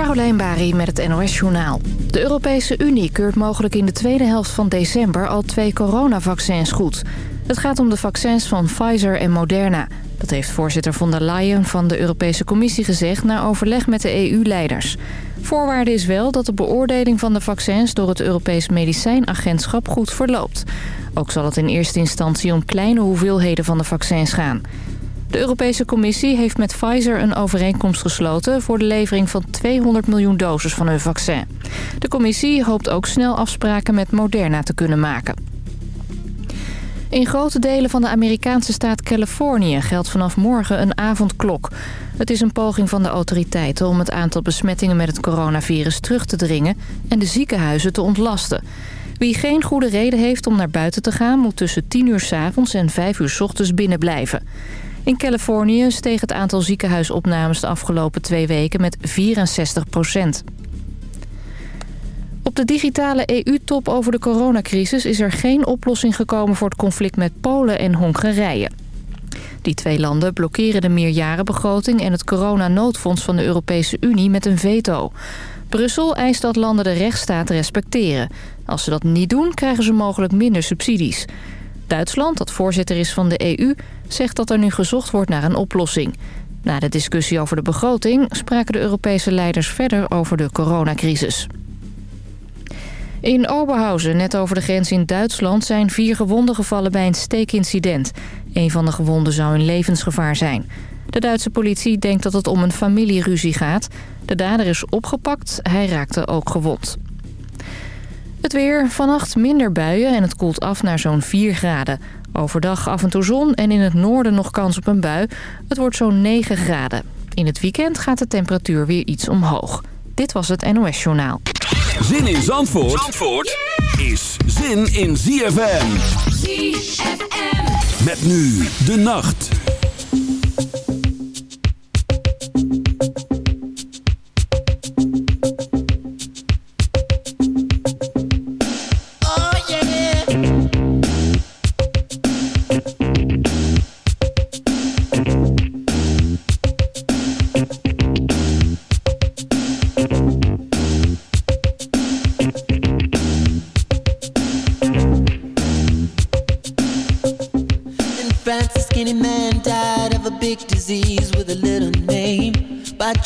Carolijn Bari met het NOS Journaal. De Europese Unie keurt mogelijk in de tweede helft van december al twee coronavaccins goed. Het gaat om de vaccins van Pfizer en Moderna. Dat heeft voorzitter von der Leyen van de Europese Commissie gezegd... na overleg met de EU-leiders. Voorwaarde is wel dat de beoordeling van de vaccins... door het Europees Medicijnagentschap goed verloopt. Ook zal het in eerste instantie om kleine hoeveelheden van de vaccins gaan... De Europese Commissie heeft met Pfizer een overeenkomst gesloten... voor de levering van 200 miljoen doses van hun vaccin. De commissie hoopt ook snel afspraken met Moderna te kunnen maken. In grote delen van de Amerikaanse staat Californië geldt vanaf morgen een avondklok. Het is een poging van de autoriteiten om het aantal besmettingen met het coronavirus terug te dringen en de ziekenhuizen te ontlasten. Wie geen goede reden heeft om naar buiten te gaan moet tussen 10 uur s avonds en 5 uur s ochtends binnen blijven. In Californië steeg het aantal ziekenhuisopnames de afgelopen twee weken met 64 procent. Op de digitale EU-top over de coronacrisis is er geen oplossing gekomen voor het conflict met Polen en Hongarije. Die twee landen blokkeren de meerjarenbegroting en het coronanoodfonds van de Europese Unie met een veto. Brussel eist dat landen de rechtsstaat respecteren. Als ze dat niet doen, krijgen ze mogelijk minder subsidies. Duitsland, dat voorzitter is van de EU, zegt dat er nu gezocht wordt naar een oplossing. Na de discussie over de begroting spraken de Europese leiders verder over de coronacrisis. In Oberhausen, net over de grens in Duitsland, zijn vier gewonden gevallen bij een steekincident. Een van de gewonden zou in levensgevaar zijn. De Duitse politie denkt dat het om een familieruzie gaat. De dader is opgepakt, hij raakte ook gewond. Het weer, vannacht minder buien en het koelt af naar zo'n 4 graden. Overdag af en toe zon en in het noorden nog kans op een bui. Het wordt zo'n 9 graden. In het weekend gaat de temperatuur weer iets omhoog. Dit was het NOS Journaal. Zin in Zandvoort, Zandvoort is zin in ZFM. ZFM. Met nu de nacht.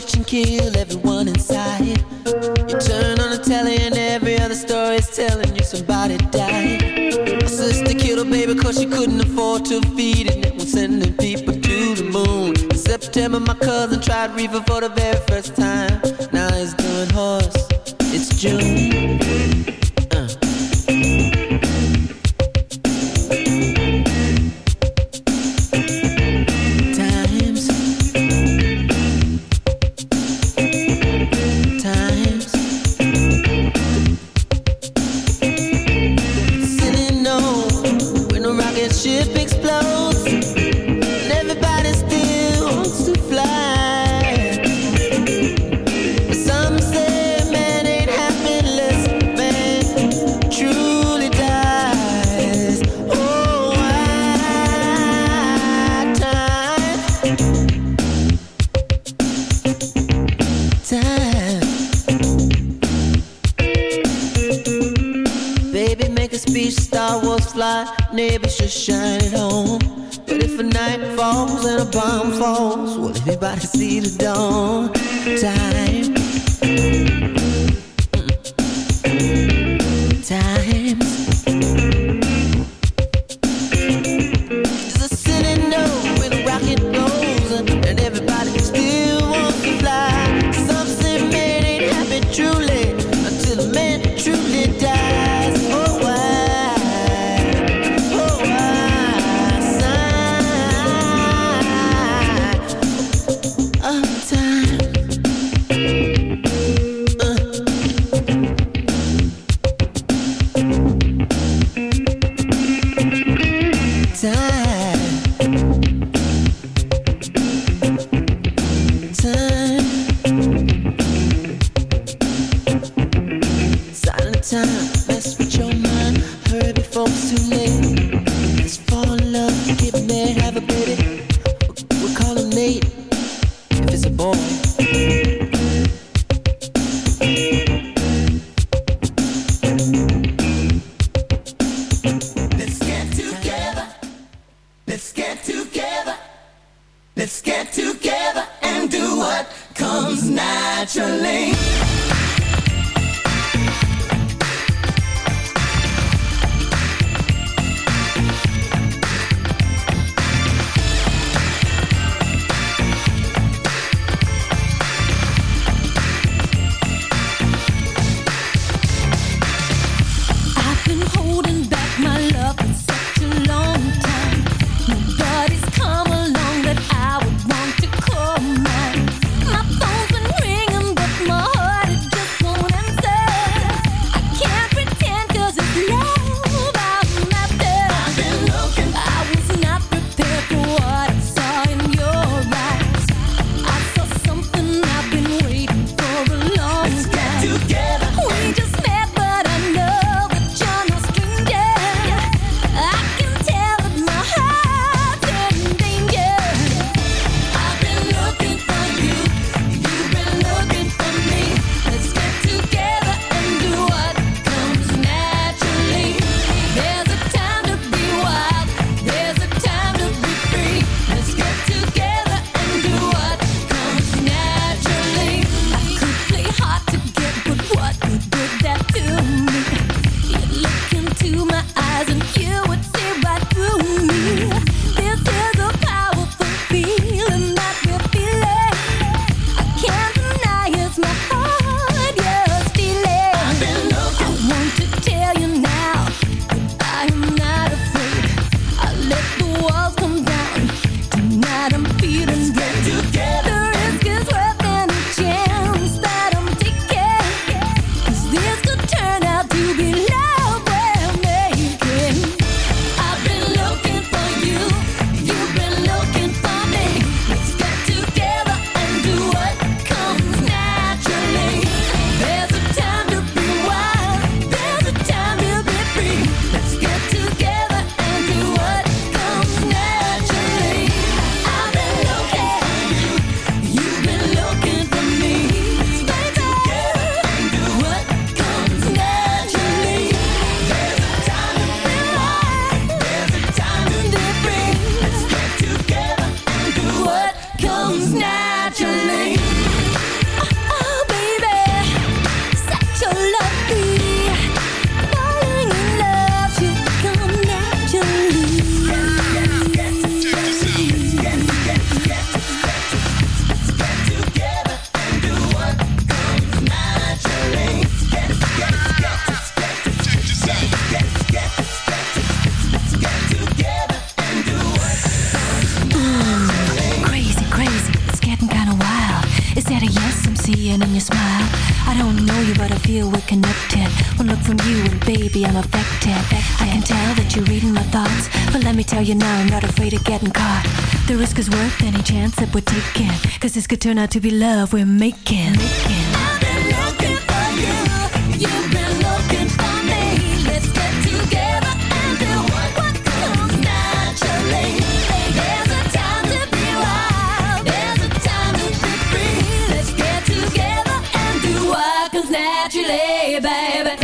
Church and kill everyone inside. You turn on the telly and every other story is telling you somebody died. My sister killed her baby cause she couldn't afford to feed it. And was sending people to the moon. In September, my cousin tried reefer for the very first time. Let turn out to be love we're making. making. I've been looking for you. You've been looking for me. Let's get together and do what comes naturally. There's a time to be wild. There's a time to be free. Let's get together and do what comes naturally, baby.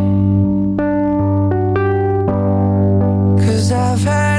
I've had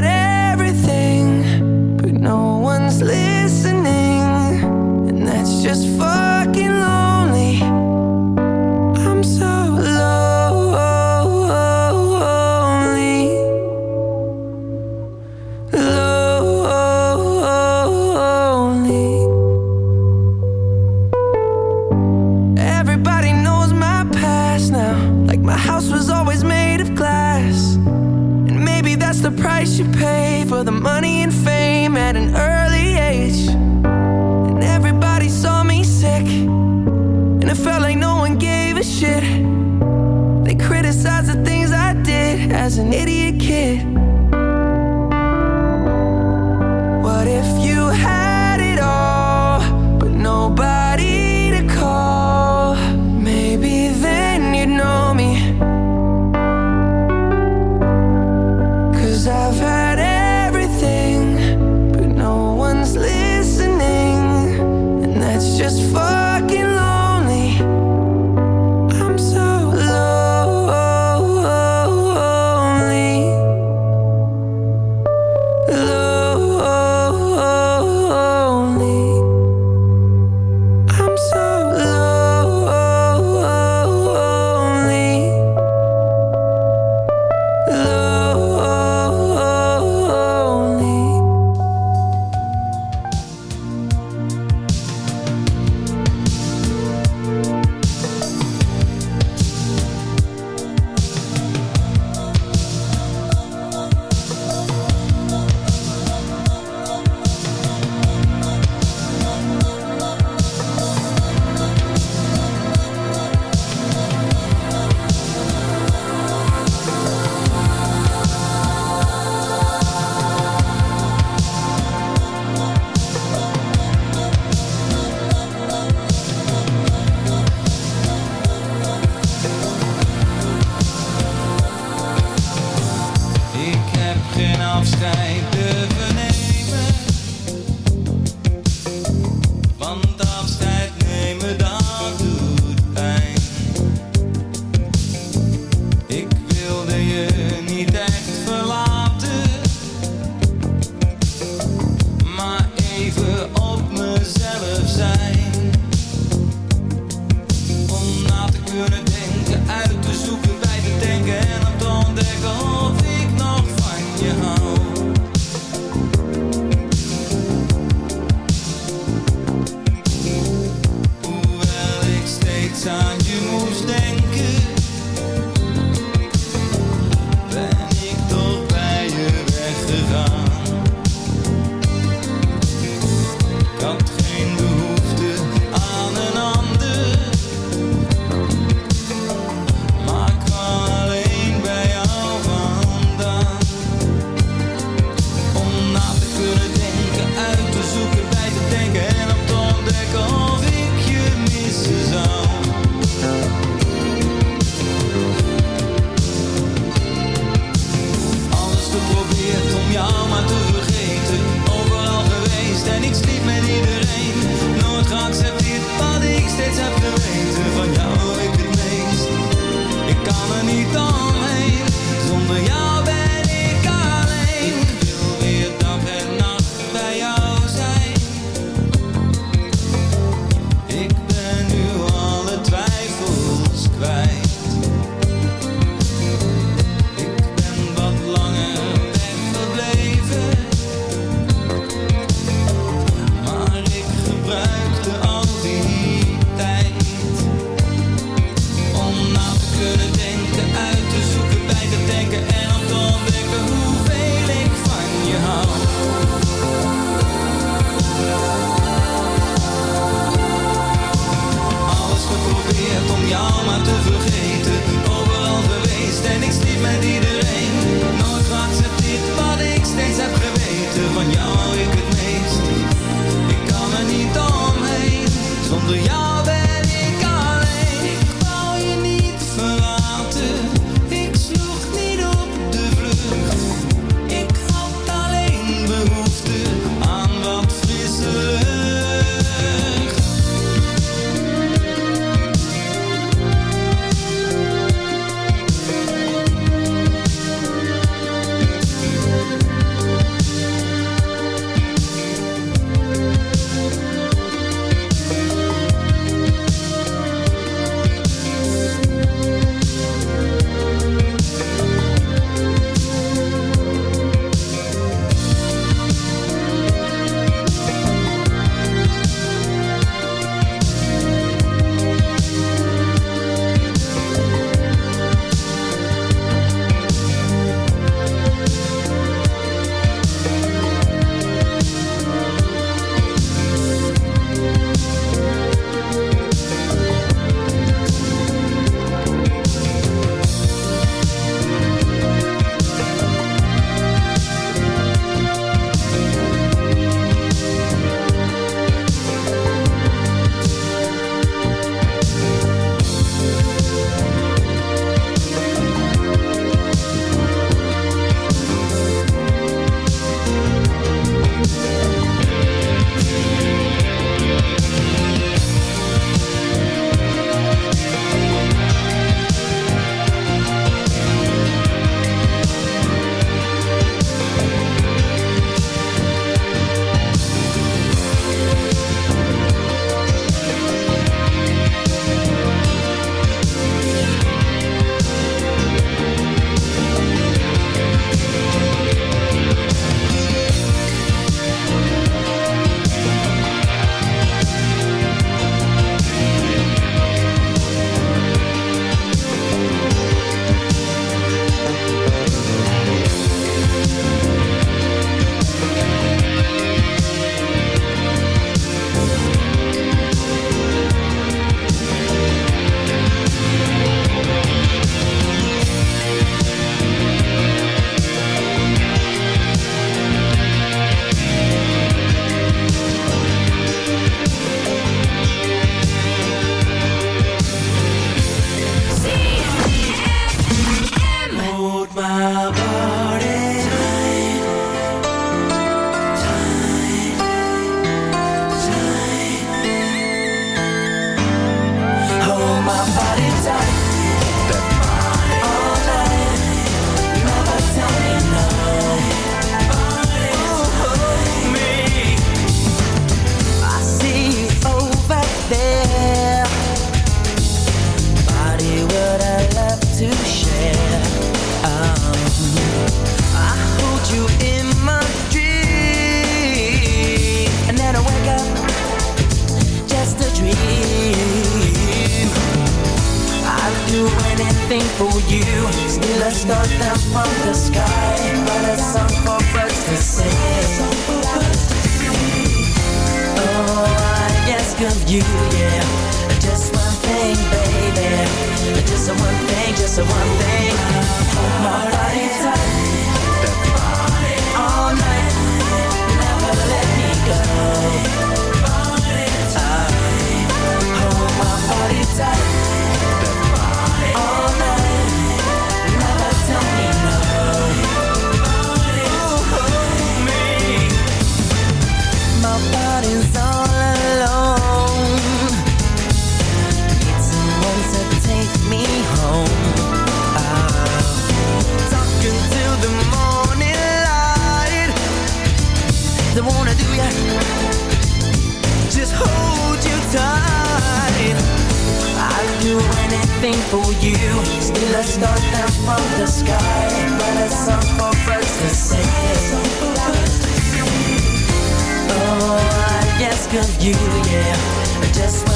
you, yeah. Just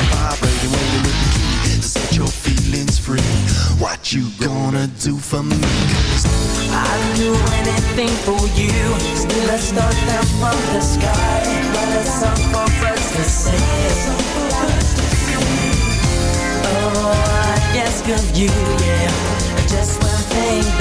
you're vibrating, waiting with the key to set your feelings free. What you gonna do for me? I'd do anything for you. Still I start them from the sky, but it's up for us to sing. Oh, I ask of you, yeah, just one thing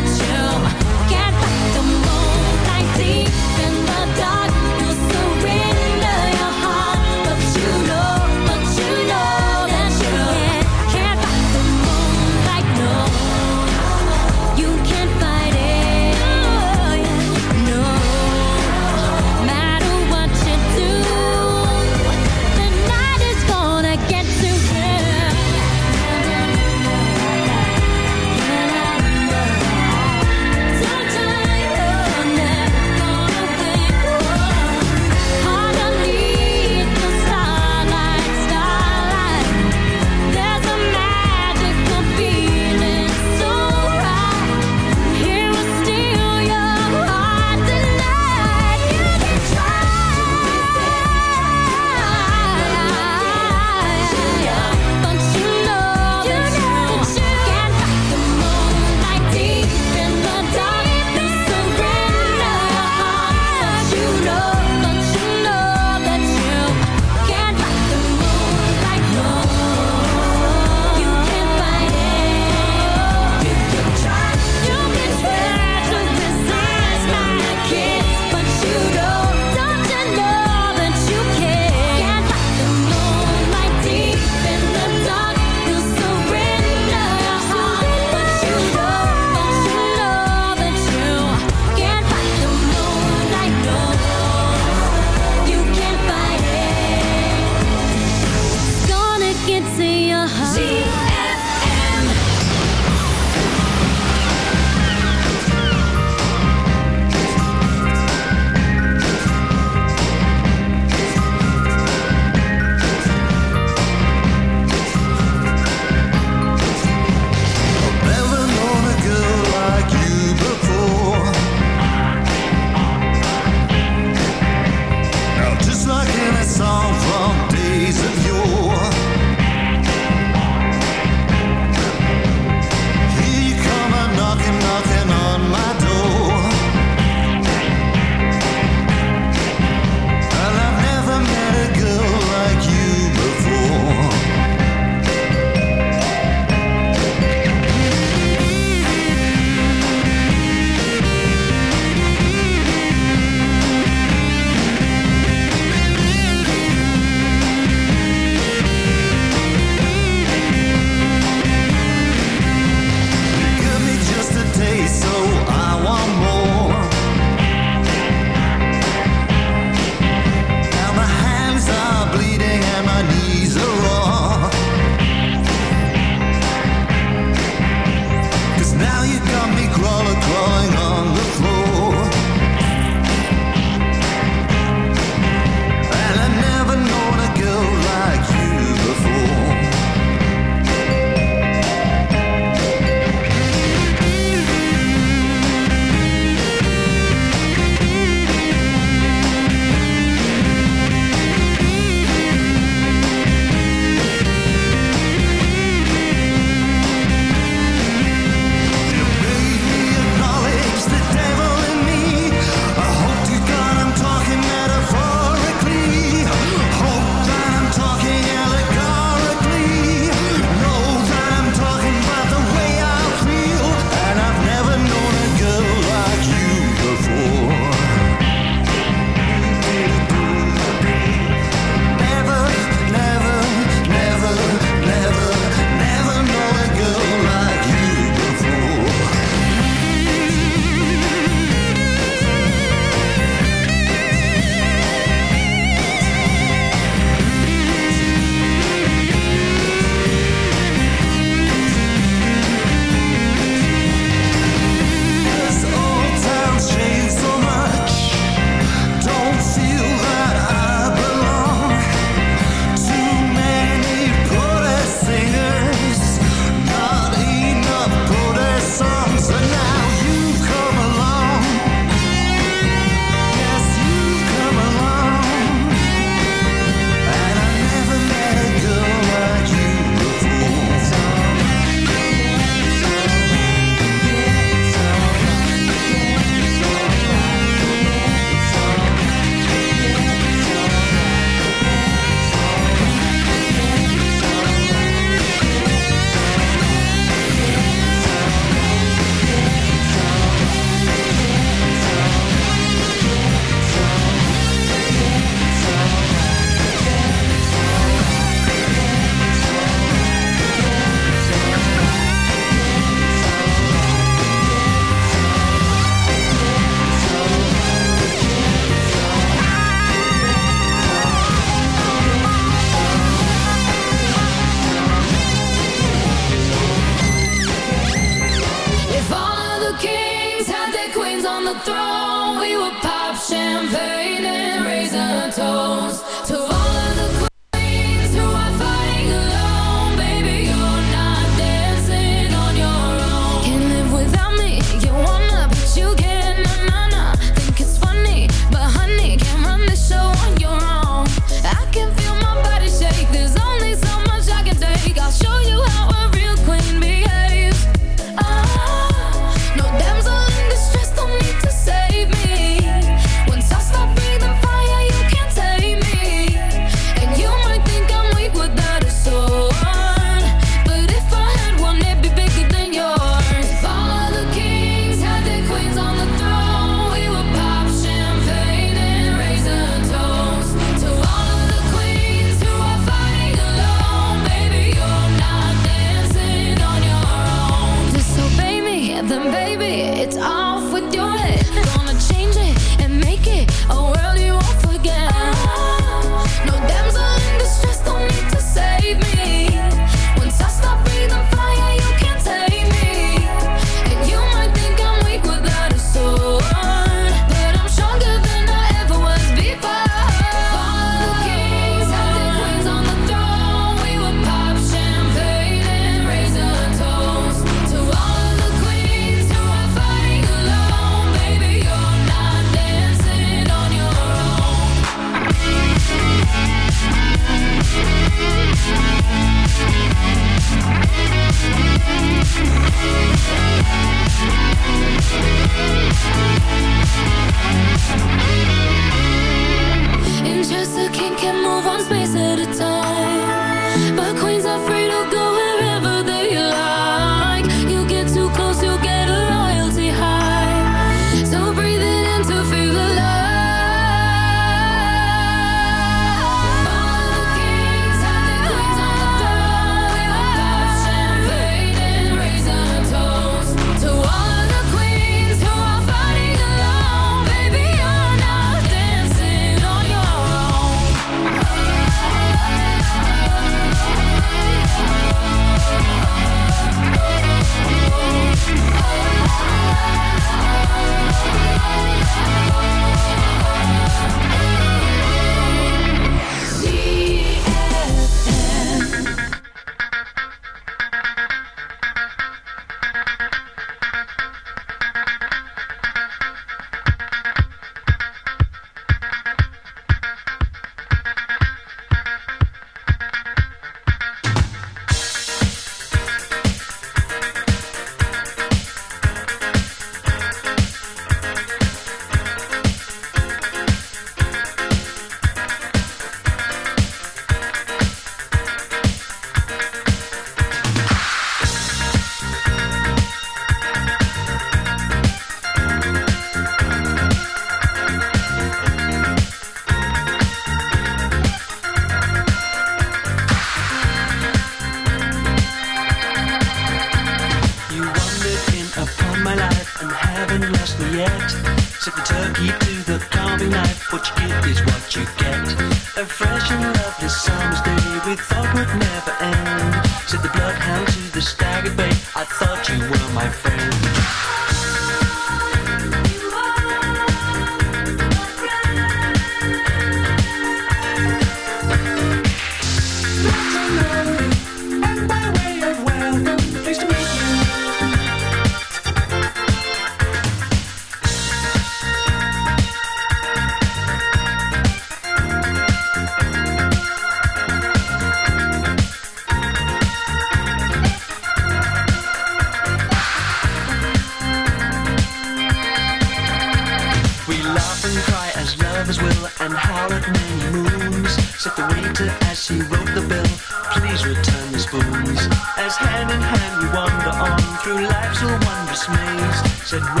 said.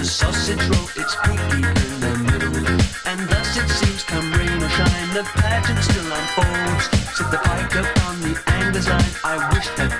The sausage roll, it's pinky in the middle. And thus it seems, come rain or shine, the pageant still unfolds. Set the pike upon the angler's line, I wish that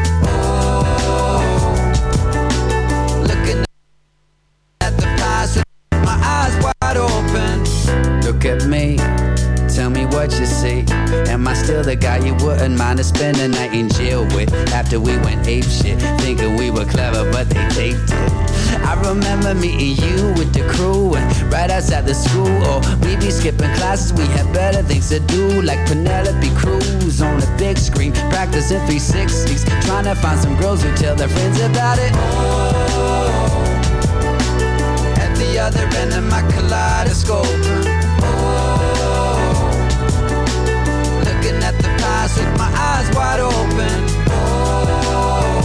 Wouldn't mind to spend a night in jail with? After we went ape shit, thinking we were clever, but they taped it. I remember meeting you with the crew and right outside the school. Or we be skipping classes, we had better things to do, like Penelope Cruz on the big screen, practicing 360s, trying to find some girls who tell their friends about it. Oh, at the other end of my kaleidoscope. Eyes wide open. Oh,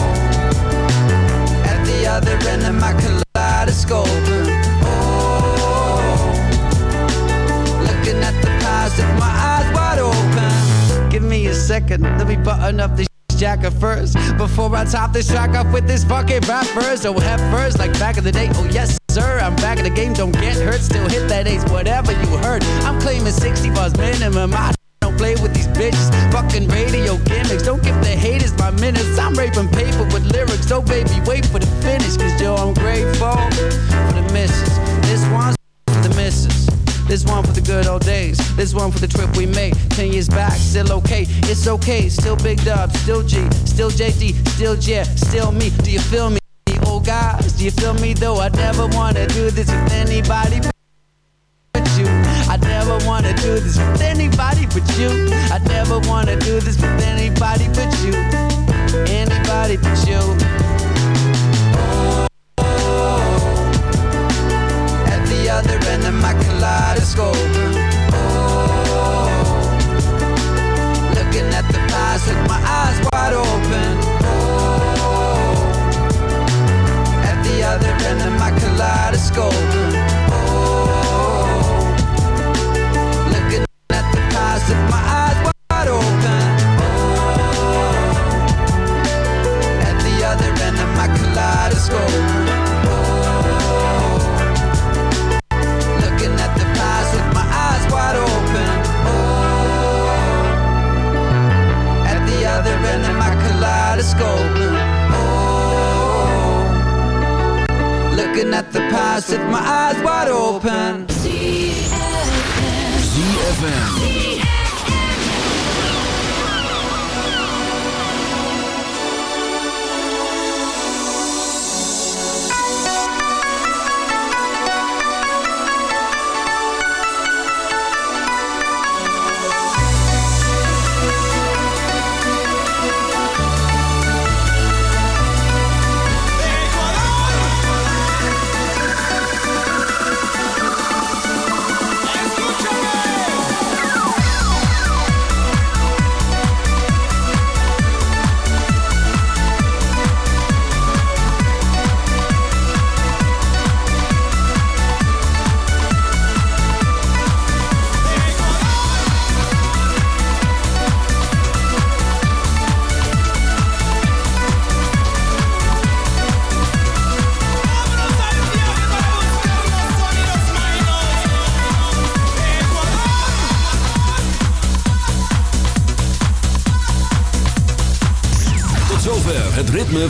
at the other end of my kaleidoscope. Oh, looking at the past with my eyes wide open. Give me a second, let me button up this jacket first Before I top this track off with this fucking rap first Oh, head first, like back in the day, oh yes sir I'm back in the game, don't get hurt, still hit that ace Whatever you heard, I'm claiming 60 bars minimum. I play with these bitches, fucking radio gimmicks Don't give the haters my minutes, I'm raping paper with lyrics So baby, wait for the finish, cause yo, I'm grateful For the misses, this one's for the misses this one for the good old days. This one for the trip we made. Ten years back, still okay. It's okay. Still big dub, still G, still JD, still J, still me. Do you feel me? Oh guys, do you feel me though? I never wanna do this with anybody. I never wanna do this with anybody but you. I never wanna do this with anybody but you. Anybody but you. Oh. At the other end of my kaleidoscope. Oh, looking at the past with my eyes wide open. Oh, at the other end of my kaleidoscope.